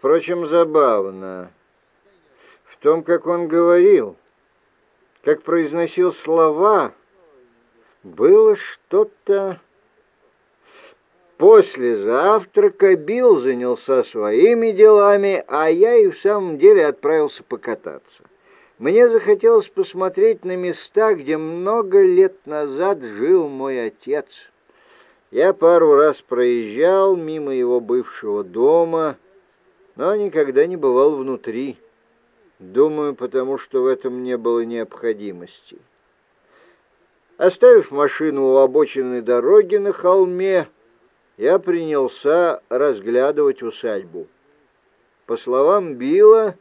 Впрочем, забавно. В том, как он говорил, как произносил слова, было что-то... После завтрака Билл занялся своими делами, а я и в самом деле отправился покататься. Мне захотелось посмотреть на места, где много лет назад жил мой отец. Я пару раз проезжал мимо его бывшего дома, но никогда не бывал внутри. Думаю, потому что в этом не было необходимости. Оставив машину у обочины дороги на холме, я принялся разглядывать усадьбу. По словам Билла,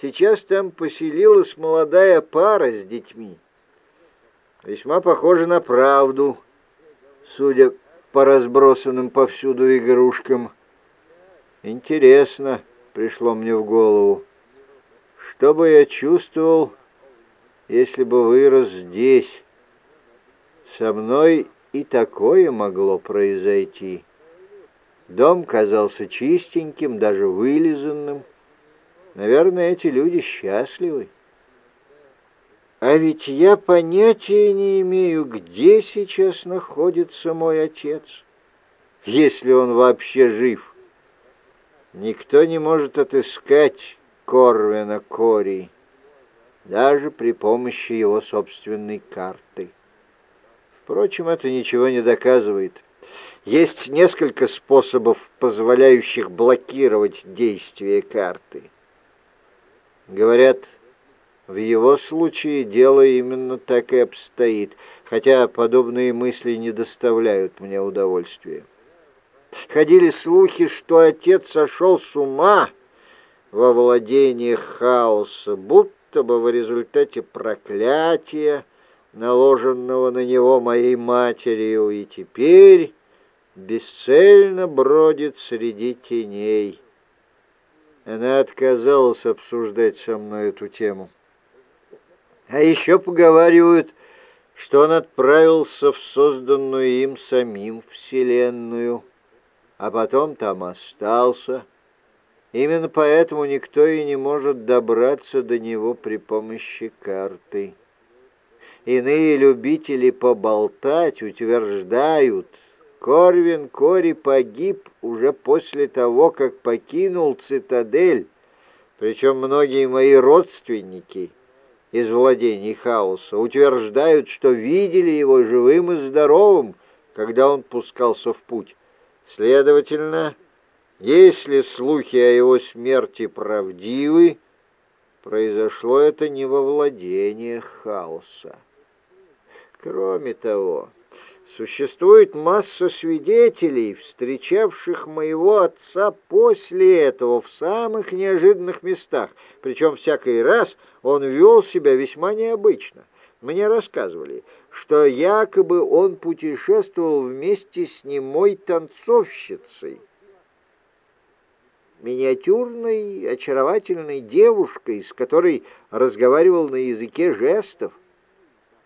сейчас там поселилась молодая пара с детьми. Весьма похоже на правду, судя по разбросанным повсюду игрушкам. Интересно, пришло мне в голову, что бы я чувствовал, если бы вырос здесь? Со мной и такое могло произойти. Дом казался чистеньким, даже вылизанным. Наверное, эти люди счастливы. А ведь я понятия не имею, где сейчас находится мой отец, если он вообще жив. Никто не может отыскать Корвина Кори, даже при помощи его собственной карты. Впрочем, это ничего не доказывает. Есть несколько способов, позволяющих блокировать действие карты. Говорят, в его случае дело именно так и обстоит, хотя подобные мысли не доставляют мне удовольствия. Ходили слухи, что отец сошел с ума во владениях хаоса, будто бы в результате проклятия, наложенного на него моей матерью, и теперь бесцельно бродит среди теней. Она отказалась обсуждать со мной эту тему. А еще поговаривают, что он отправился в созданную им самим Вселенную, а потом там остался. Именно поэтому никто и не может добраться до него при помощи карты. Иные любители поболтать утверждают, Корвин Кори погиб уже после того, как покинул цитадель, причем многие мои родственники из владений хаоса утверждают, что видели его живым и здоровым, когда он пускался в путь. Следовательно, если слухи о его смерти правдивы, произошло это не во владениях хаоса. Кроме того, существует масса свидетелей, встречавших моего отца после этого в самых неожиданных местах, причем всякий раз он вел себя весьма необычно. Мне рассказывали, что якобы он путешествовал вместе с немой танцовщицей, миниатюрной, очаровательной девушкой, с которой разговаривал на языке жестов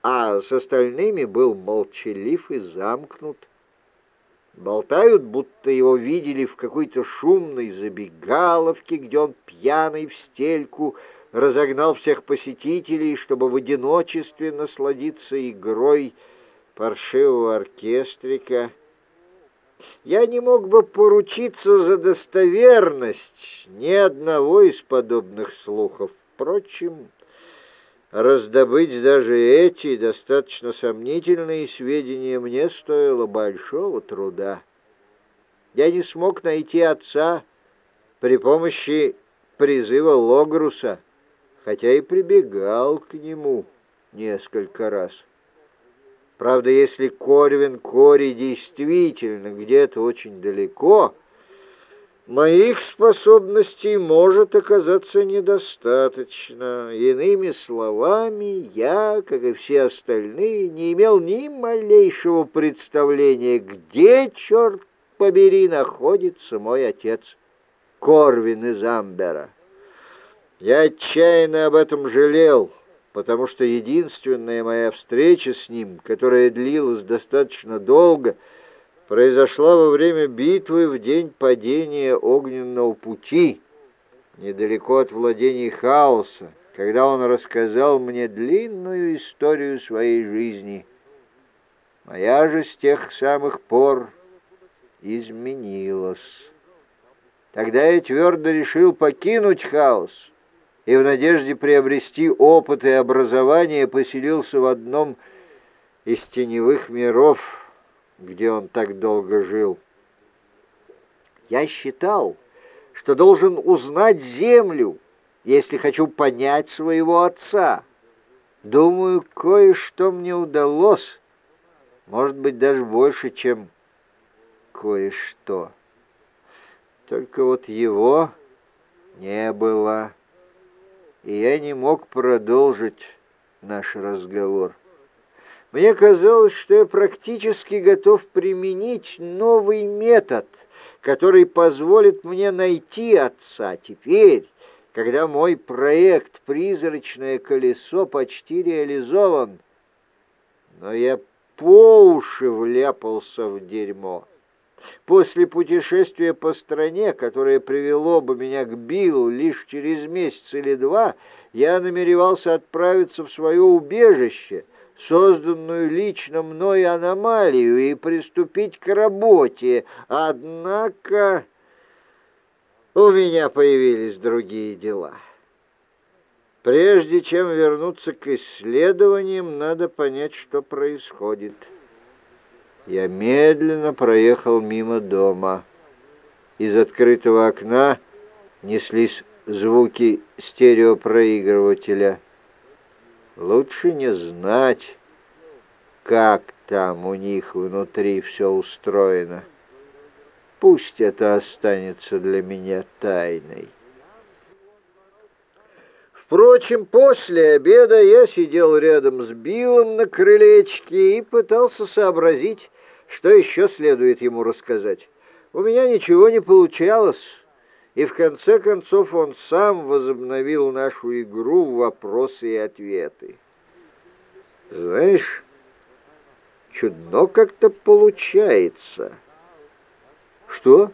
а с остальными был молчалив и замкнут. Болтают, будто его видели в какой-то шумной забегаловке, где он пьяный в стельку разогнал всех посетителей, чтобы в одиночестве насладиться игрой паршивого оркестрика. Я не мог бы поручиться за достоверность ни одного из подобных слухов. Впрочем, Раздобыть даже эти достаточно сомнительные сведения мне стоило большого труда. Я не смог найти отца при помощи призыва Логруса, хотя и прибегал к нему несколько раз. Правда, если Корвин Кори действительно где-то очень далеко, Моих способностей может оказаться недостаточно. Иными словами, я, как и все остальные, не имел ни малейшего представления, где, черт побери, находится мой отец, Корвин из Амбера. Я отчаянно об этом жалел, потому что единственная моя встреча с ним, которая длилась достаточно долго — произошла во время битвы в день падения огненного пути недалеко от владений хаоса, когда он рассказал мне длинную историю своей жизни. Моя же с тех самых пор изменилась. Тогда я твердо решил покинуть хаос и в надежде приобрести опыт и образование поселился в одном из теневых миров, где он так долго жил. Я считал, что должен узнать землю, если хочу понять своего отца. Думаю, кое-что мне удалось, может быть, даже больше, чем кое-что. Только вот его не было, и я не мог продолжить наш разговор. Мне казалось, что я практически готов применить новый метод, который позволит мне найти отца теперь, когда мой проект «Призрачное колесо» почти реализован. Но я по уши вляпался в дерьмо. После путешествия по стране, которое привело бы меня к Биллу лишь через месяц или два, я намеревался отправиться в свое убежище, созданную лично мной аномалию, и приступить к работе. Однако у меня появились другие дела. Прежде чем вернуться к исследованиям, надо понять, что происходит. Я медленно проехал мимо дома. Из открытого окна неслись звуки стереопроигрывателя. Лучше не знать, как там у них внутри все устроено. Пусть это останется для меня тайной. Впрочем, после обеда я сидел рядом с Биллом на крылечке и пытался сообразить, что еще следует ему рассказать. У меня ничего не получалось, и в конце концов он сам возобновил нашу игру в вопросы и ответы. Знаешь, чудно как-то получается. Что?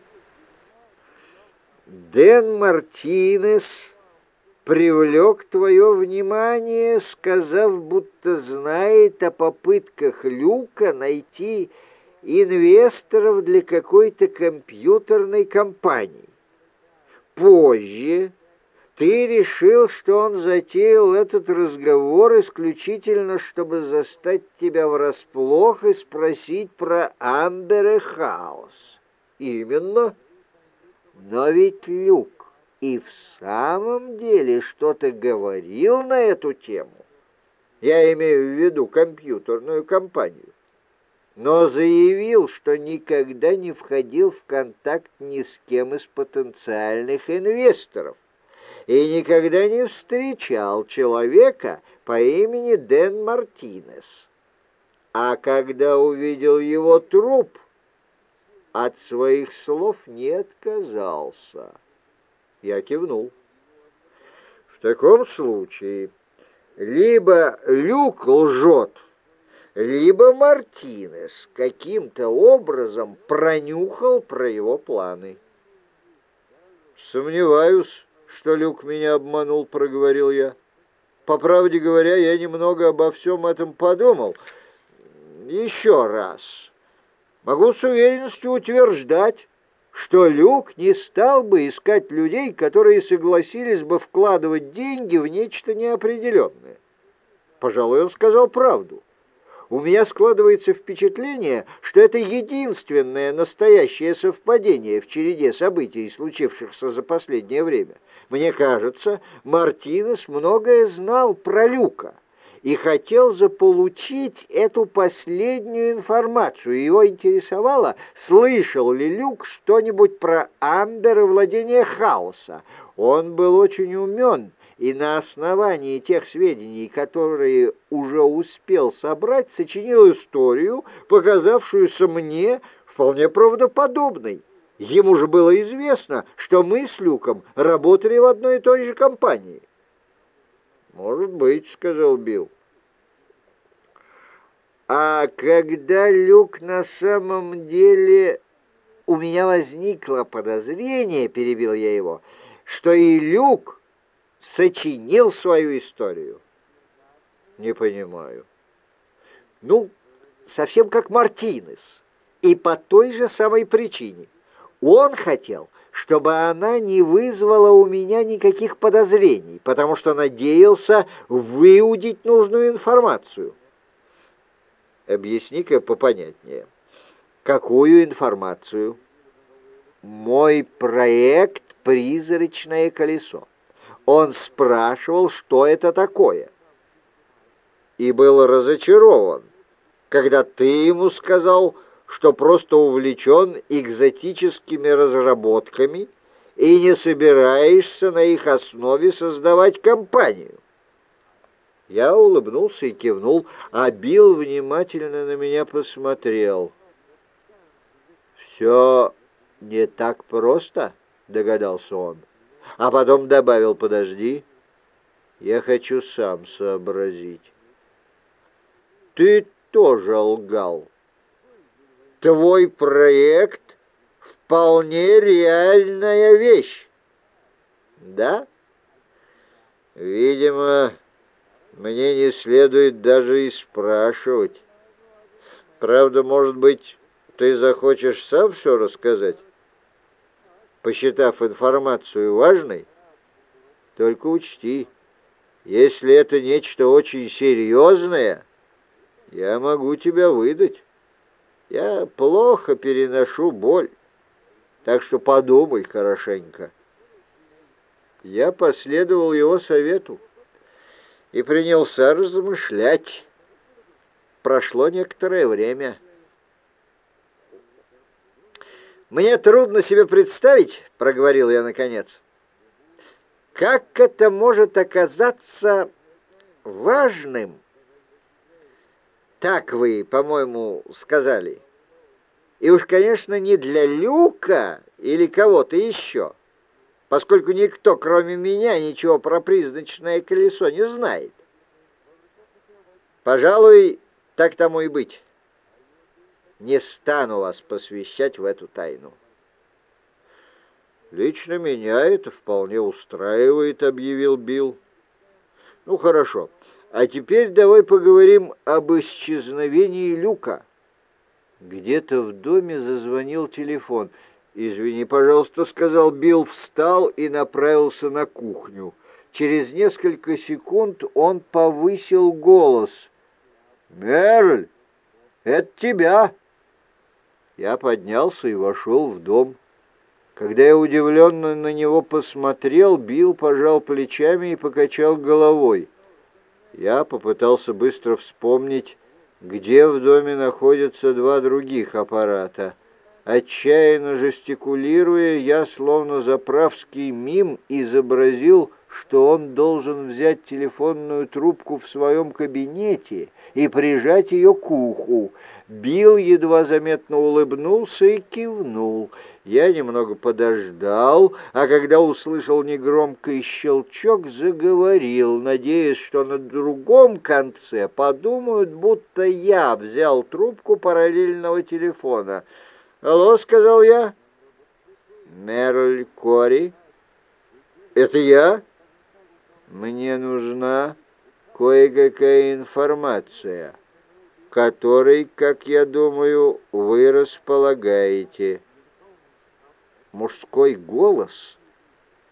Дэн Мартинес привлек твое внимание, сказав, будто знает о попытках Люка найти инвесторов для какой-то компьютерной компании. Позже ты решил, что он затеял этот разговор исключительно, чтобы застать тебя врасплох и спросить про Амбер и Хаос. Именно. Но ведь Люк и в самом деле что-то говорил на эту тему. Я имею в виду компьютерную компанию. Но заявил, что никогда не входил в контакт ни с кем из потенциальных инвесторов и никогда не встречал человека по имени Дэн Мартинес. А когда увидел его труп, от своих слов не отказался. Я кивнул. В таком случае либо Люк лжет, либо Мартинес каким-то образом пронюхал про его планы. «Сомневаюсь, что Люк меня обманул», — проговорил я. «По правде говоря, я немного обо всем этом подумал. Еще раз. Могу с уверенностью утверждать, что Люк не стал бы искать людей, которые согласились бы вкладывать деньги в нечто неопределенное. Пожалуй, он сказал правду. У меня складывается впечатление, что это единственное настоящее совпадение в череде событий, случившихся за последнее время. Мне кажется, Мартинес многое знал про Люка и хотел заполучить эту последнюю информацию. Его интересовало, слышал ли Люк что-нибудь про Амбер и владение хаоса. Он был очень умен, и на основании тех сведений, которые уже успел собрать, сочинил историю, показавшуюся мне вполне правдоподобной. Ему же было известно, что мы с Люком работали в одной и той же компании. «Может быть», — сказал Билл. А когда Люк на самом деле... У меня возникло подозрение, перебил я его, что и Люк сочинил свою историю? Не понимаю. Ну, совсем как Мартинес. И по той же самой причине. Он хотел, чтобы она не вызвала у меня никаких подозрений, потому что надеялся выудить нужную информацию. Объясни-ка попонятнее. Какую информацию? Мой проект «Призрачное колесо». Он спрашивал, что это такое. И был разочарован, когда ты ему сказал, что просто увлечен экзотическими разработками и не собираешься на их основе создавать компанию. Я улыбнулся и кивнул, а Билл внимательно на меня посмотрел. «Все не так просто», — догадался он. А потом добавил, «Подожди, я хочу сам сообразить». «Ты тоже лгал. Твой проект — вполне реальная вещь». «Да?» «Видимо, мне не следует даже и спрашивать. Правда, может быть, ты захочешь сам все рассказать, посчитав информацию важной? Только учти, если это нечто очень серьезное, я могу тебя выдать. Я плохо переношу боль, так что подумай хорошенько. Я последовал его совету и принялся размышлять. Прошло некоторое время. «Мне трудно себе представить», — проговорил я наконец, — «как это может оказаться важным?» Так вы, по-моему, сказали. И уж, конечно, не для Люка или кого-то еще поскольку никто, кроме меня, ничего про призрачное колесо не знает. Пожалуй, так тому и быть. Не стану вас посвящать в эту тайну. «Лично меня это вполне устраивает», — объявил Билл. «Ну, хорошо. А теперь давай поговорим об исчезновении Люка». Где-то в доме зазвонил телефон — «Извини, пожалуйста», — сказал Билл, встал и направился на кухню. Через несколько секунд он повысил голос. «Мерль, это тебя!» Я поднялся и вошел в дом. Когда я удивленно на него посмотрел, Билл пожал плечами и покачал головой. Я попытался быстро вспомнить, где в доме находятся два других аппарата — Отчаянно жестикулируя, я, словно заправский мим, изобразил, что он должен взять телефонную трубку в своем кабинете и прижать ее к уху. Билл едва заметно улыбнулся и кивнул. Я немного подождал, а когда услышал негромкий щелчок, заговорил, надеясь, что на другом конце подумают, будто я взял трубку параллельного телефона — «Алло», — сказал я. «Мерль Кори?» «Это я?» «Мне нужна кое-какая информация, которой, как я думаю, вы располагаете». Мужской голос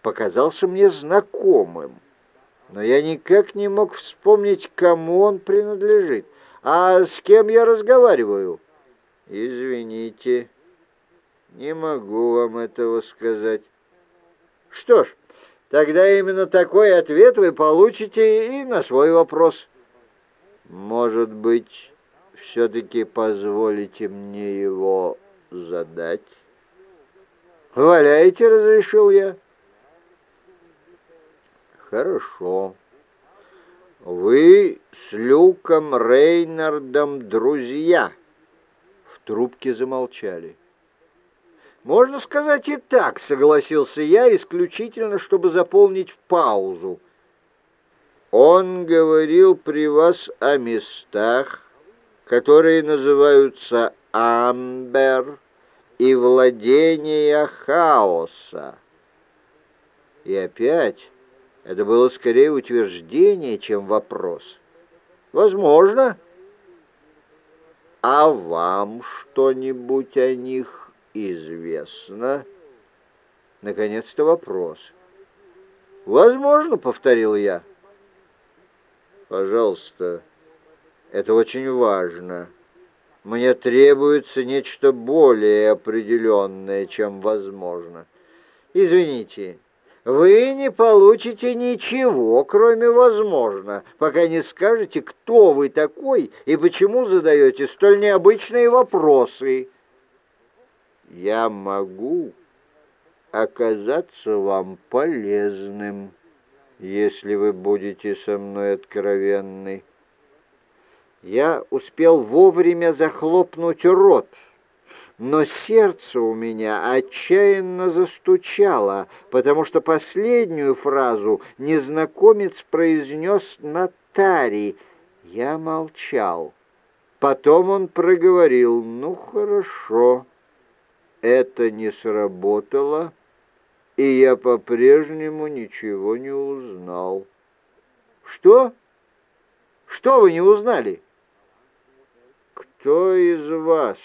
показался мне знакомым, но я никак не мог вспомнить, кому он принадлежит. «А с кем я разговариваю?» «Извините». Не могу вам этого сказать. Что ж, тогда именно такой ответ вы получите и на свой вопрос. Может быть, все-таки позволите мне его задать? Валяйте, разрешил я. Хорошо. Вы с Люком Рейнардом друзья. В трубке замолчали. «Можно сказать и так», — согласился я, исключительно, чтобы заполнить паузу. «Он говорил при вас о местах, которые называются Амбер и владения хаоса. И опять это было скорее утверждение, чем вопрос. Возможно. А вам что-нибудь о них известно? Наконец-то вопрос. Возможно, повторил я. Пожалуйста, это очень важно. Мне требуется нечто более определенное, чем возможно. Извините, вы не получите ничего, кроме возможно, пока не скажете, кто вы такой и почему задаете столь необычные вопросы. Я могу оказаться вам полезным, если вы будете со мной откровенны. Я успел вовремя захлопнуть рот, но сердце у меня отчаянно застучало, потому что последнюю фразу незнакомец произнес на таре. Я молчал. Потом он проговорил, «Ну, хорошо, это не сработало, и я по-прежнему ничего не узнал». «Что? Что вы не узнали?» «Кто из вас?»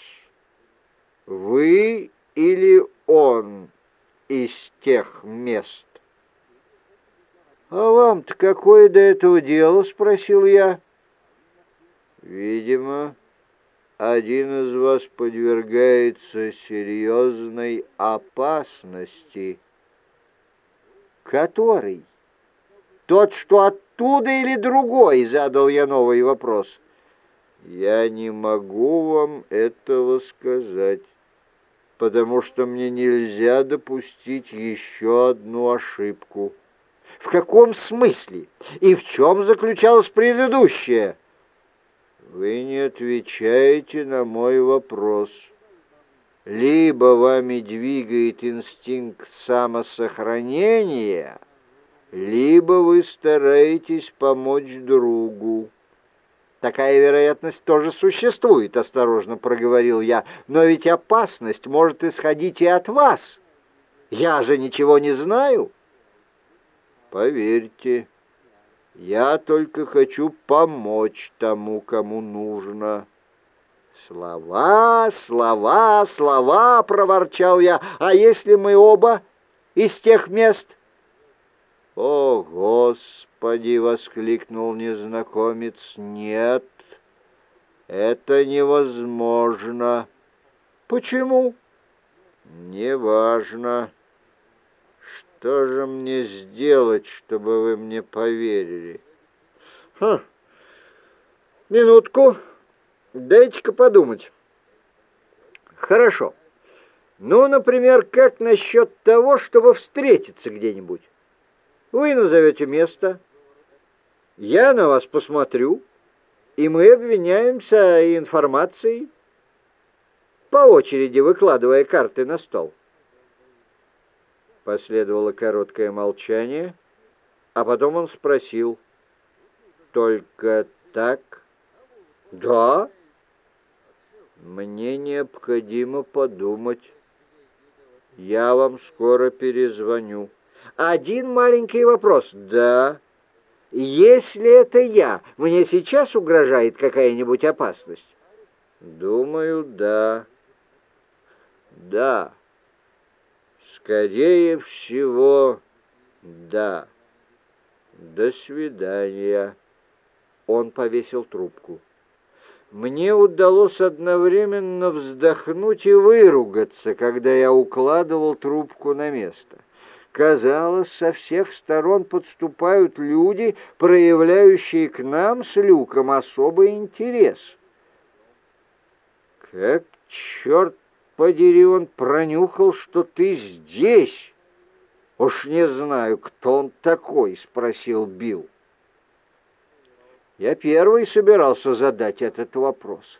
Вы или он из тех мест? «А вам-то какое до этого дело?» — спросил я. «Видимо, один из вас подвергается серьезной опасности». «Который? Тот, что оттуда или другой?» — задал я новый вопрос. «Я не могу вам этого сказать» потому что мне нельзя допустить еще одну ошибку. В каком смысле? И в чем заключалась предыдущая? Вы не отвечаете на мой вопрос. Либо вами двигает инстинкт самосохранения, либо вы стараетесь помочь другу. Такая вероятность тоже существует, осторожно проговорил я. Но ведь опасность может исходить и от вас. Я же ничего не знаю. Поверьте, я только хочу помочь тому, кому нужно. Слова, слова, слова, проворчал я. А если мы оба из тех мест? О, Господи! Господи!» — воскликнул незнакомец. «Нет, это невозможно». «Почему?» «Неважно. Что же мне сделать, чтобы вы мне поверили?» «Хм, минутку, дайте-ка подумать». «Хорошо. Ну, например, как насчет того, чтобы встретиться где-нибудь? Вы назовете место, я на вас посмотрю, и мы обменяемся информацией, по очереди выкладывая карты на стол. Последовало короткое молчание, а потом он спросил, «Только так?» «Да?» «Мне необходимо подумать. Я вам скоро перезвоню». «Один маленький вопрос». «Да?» Если это я, мне сейчас угрожает какая-нибудь опасность? Думаю, да. Да. Скорее всего, да. До свидания. Он повесил трубку. Мне удалось одновременно вздохнуть и выругаться, когда я укладывал трубку на место. Казалось, со всех сторон подступают люди, проявляющие к нам с Люком особый интерес. Как, черт подери, он пронюхал, что ты здесь? Уж не знаю, кто он такой, спросил Билл. Я первый собирался задать этот вопрос.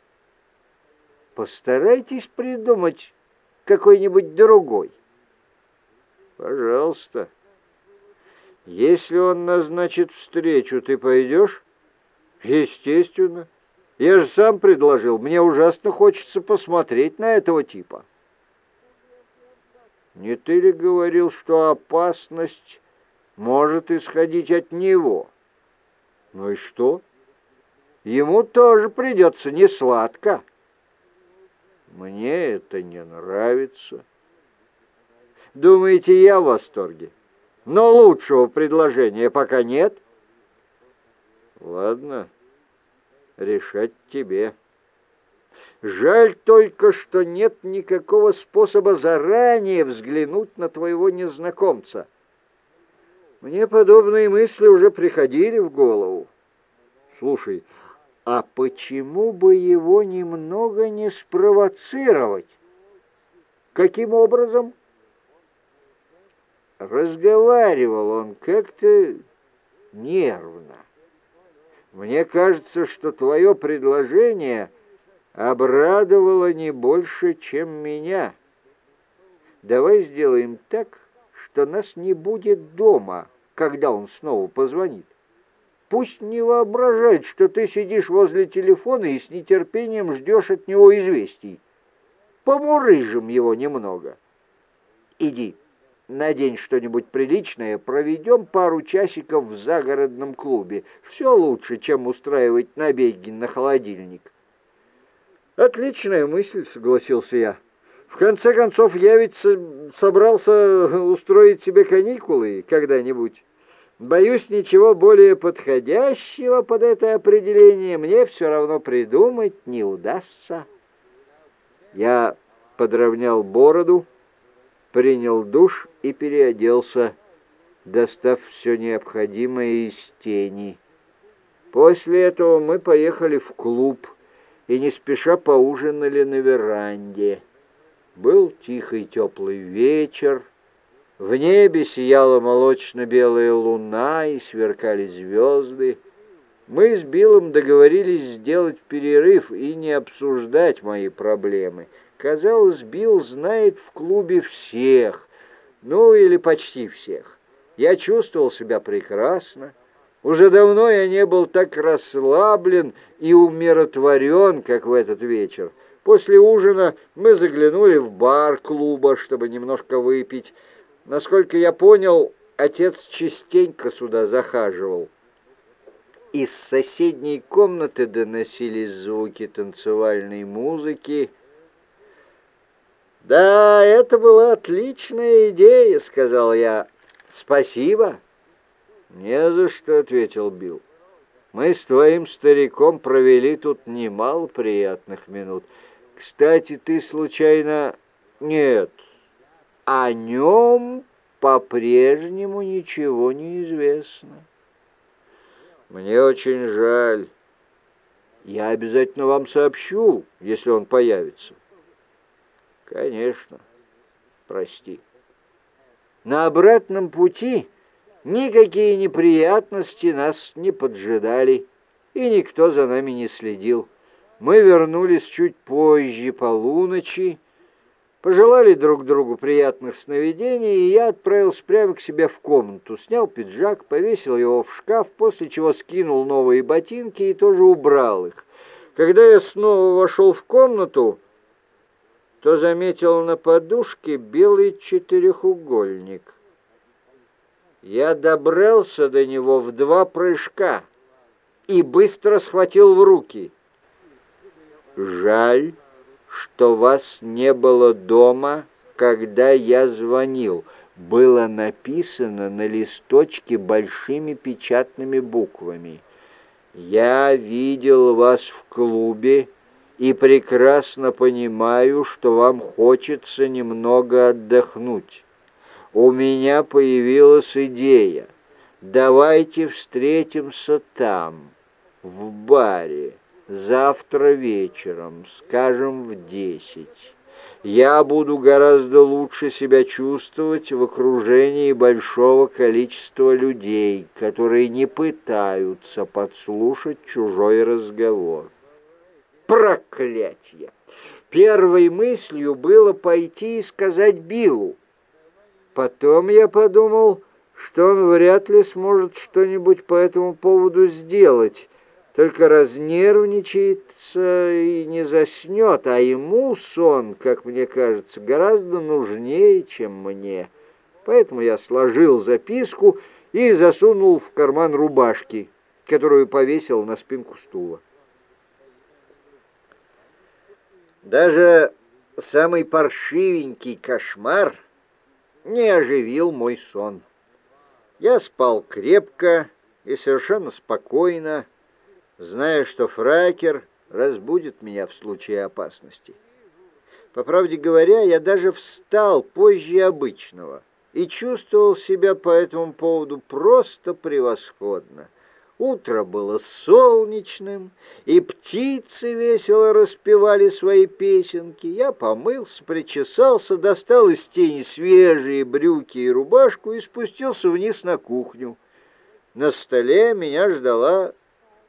Постарайтесь придумать какой-нибудь другой. Пожалуйста. Если он назначит встречу, ты пойдешь? Естественно. Я же сам предложил. Мне ужасно хочется посмотреть на этого типа. Не ты ли говорил, что опасность может исходить от него. Ну и что? Ему тоже придется несладко. Мне это не нравится. Думаете, я в восторге? Но лучшего предложения пока нет. Ладно, решать тебе. Жаль только, что нет никакого способа заранее взглянуть на твоего незнакомца. Мне подобные мысли уже приходили в голову. Слушай, а почему бы его немного не спровоцировать? Каким образом? Разговаривал он как-то нервно. Мне кажется, что твое предложение обрадовало не больше, чем меня. Давай сделаем так, что нас не будет дома, когда он снова позвонит. Пусть не воображает, что ты сидишь возле телефона и с нетерпением ждешь от него известий. Помурыжим его немного. Иди надень что-нибудь приличное, проведем пару часиков в загородном клубе. Все лучше, чем устраивать набеги на холодильник. Отличная мысль, согласился я. В конце концов, я ведь собрался устроить себе каникулы когда-нибудь. Боюсь, ничего более подходящего под это определение мне все равно придумать не удастся. Я подровнял бороду, принял душ и переоделся, достав все необходимое из тени. После этого мы поехали в клуб и не спеша поужинали на веранде. Был тихий теплый вечер, в небе сияла молочно-белая луна и сверкали звезды. Мы с Биллом договорились сделать перерыв и не обсуждать мои проблемы — Казалось, Билл знает в клубе всех, ну или почти всех. Я чувствовал себя прекрасно. Уже давно я не был так расслаблен и умиротворен, как в этот вечер. После ужина мы заглянули в бар клуба, чтобы немножко выпить. Насколько я понял, отец частенько сюда захаживал. Из соседней комнаты доносились звуки танцевальной музыки, «Да, это была отличная идея», — сказал я. «Спасибо». «Не за что», — ответил Билл. «Мы с твоим стариком провели тут немало приятных минут. Кстати, ты случайно...» «Нет, о нем по-прежнему ничего не известно». «Мне очень жаль. Я обязательно вам сообщу, если он появится». Конечно. Прости. На обратном пути никакие неприятности нас не поджидали, и никто за нами не следил. Мы вернулись чуть позже полуночи, пожелали друг другу приятных сновидений, и я отправился прямо к себе в комнату, снял пиджак, повесил его в шкаф, после чего скинул новые ботинки и тоже убрал их. Когда я снова вошел в комнату, то заметил на подушке белый четырехугольник. Я добрался до него в два прыжка и быстро схватил в руки. Жаль, что вас не было дома, когда я звонил. Было написано на листочке большими печатными буквами. Я видел вас в клубе и прекрасно понимаю, что вам хочется немного отдохнуть. У меня появилась идея. Давайте встретимся там, в баре, завтра вечером, скажем, в десять. Я буду гораздо лучше себя чувствовать в окружении большого количества людей, которые не пытаются подслушать чужой разговор. Проклятье! Первой мыслью было пойти и сказать Биллу. Потом я подумал, что он вряд ли сможет что-нибудь по этому поводу сделать, только разнервничается и не заснет, а ему сон, как мне кажется, гораздо нужнее, чем мне. Поэтому я сложил записку и засунул в карман рубашки, которую повесил на спинку стула. Даже самый паршивенький кошмар не оживил мой сон. Я спал крепко и совершенно спокойно, зная, что фракер разбудит меня в случае опасности. По правде говоря, я даже встал позже обычного и чувствовал себя по этому поводу просто превосходно. Утро было солнечным, и птицы весело распевали свои песенки. Я помылся, причесался, достал из тени свежие брюки и рубашку и спустился вниз на кухню. На столе меня ждала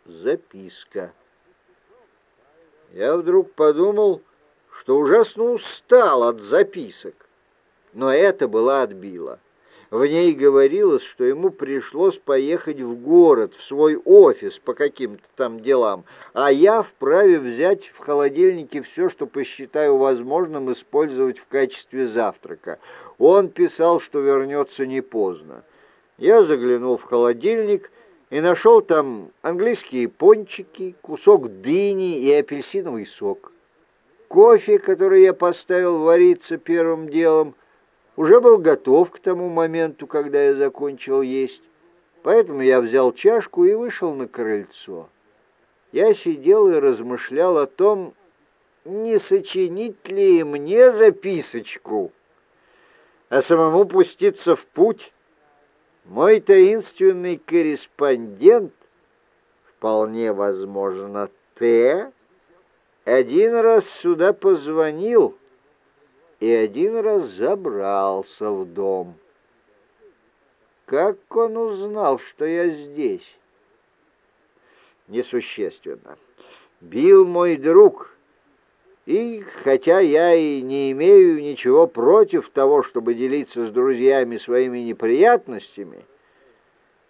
записка. Я вдруг подумал, что ужасно устал от записок, но это была отбила. В ней говорилось, что ему пришлось поехать в город, в свой офис по каким-то там делам, а я вправе взять в холодильнике все, что посчитаю возможным использовать в качестве завтрака. Он писал, что вернется не поздно. Я заглянул в холодильник и нашел там английские пончики, кусок дыни и апельсиновый сок. Кофе, который я поставил вариться первым делом, — уже был готов к тому моменту, когда я закончил есть, поэтому я взял чашку и вышел на крыльцо. Я сидел и размышлял о том, не сочинить ли мне записочку, а самому пуститься в путь. Мой таинственный корреспондент, вполне возможно, Т, один раз сюда позвонил, и один раз забрался в дом. Как он узнал, что я здесь? Несущественно. Бил мой друг, и хотя я и не имею ничего против того, чтобы делиться с друзьями своими неприятностями,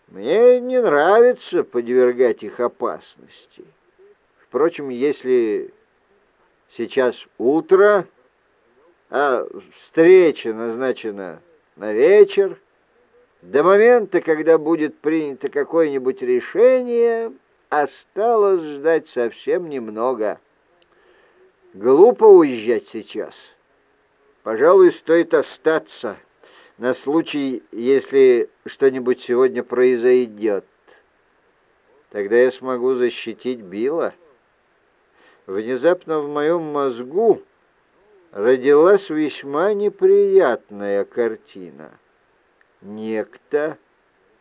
мне не нравится подвергать их опасности. Впрочем, если сейчас утро а встреча назначена на вечер. До момента, когда будет принято какое-нибудь решение, осталось ждать совсем немного. Глупо уезжать сейчас. Пожалуй, стоит остаться на случай, если что-нибудь сегодня произойдет. Тогда я смогу защитить Билла. Внезапно в моем мозгу родилась весьма неприятная картина. Некто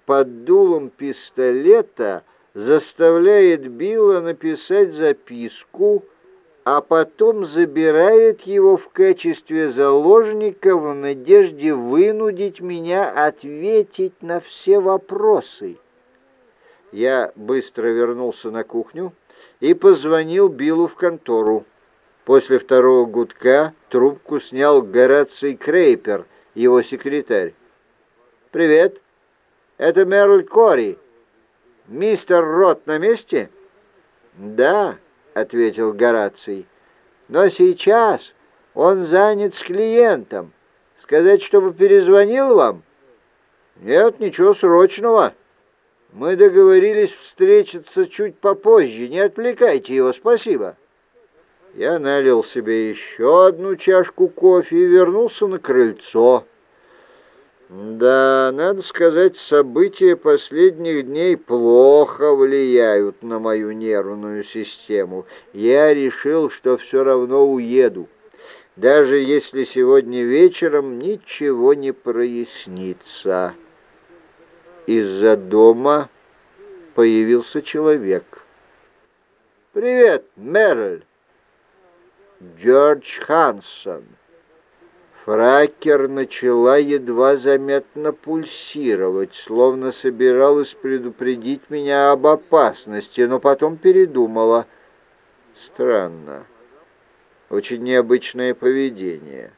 под дулом пистолета заставляет Билла написать записку, а потом забирает его в качестве заложника в надежде вынудить меня ответить на все вопросы. Я быстро вернулся на кухню и позвонил Биллу в контору. После второго гудка трубку снял Гораций Крейпер, его секретарь. «Привет, это Мерль Кори. Мистер Рот на месте?» «Да», — ответил Гораций, — «но сейчас он занят с клиентом. Сказать, чтобы перезвонил вам?» «Нет, ничего срочного. Мы договорились встретиться чуть попозже. Не отвлекайте его, спасибо». Я налил себе еще одну чашку кофе и вернулся на крыльцо. Да, надо сказать, события последних дней плохо влияют на мою нервную систему. Я решил, что все равно уеду, даже если сегодня вечером ничего не прояснится. Из-за дома появился человек. «Привет, Мерль!» Джордж Хансон. Фракер начала едва заметно пульсировать, словно собиралась предупредить меня об опасности, но потом передумала. Странно. Очень необычное поведение.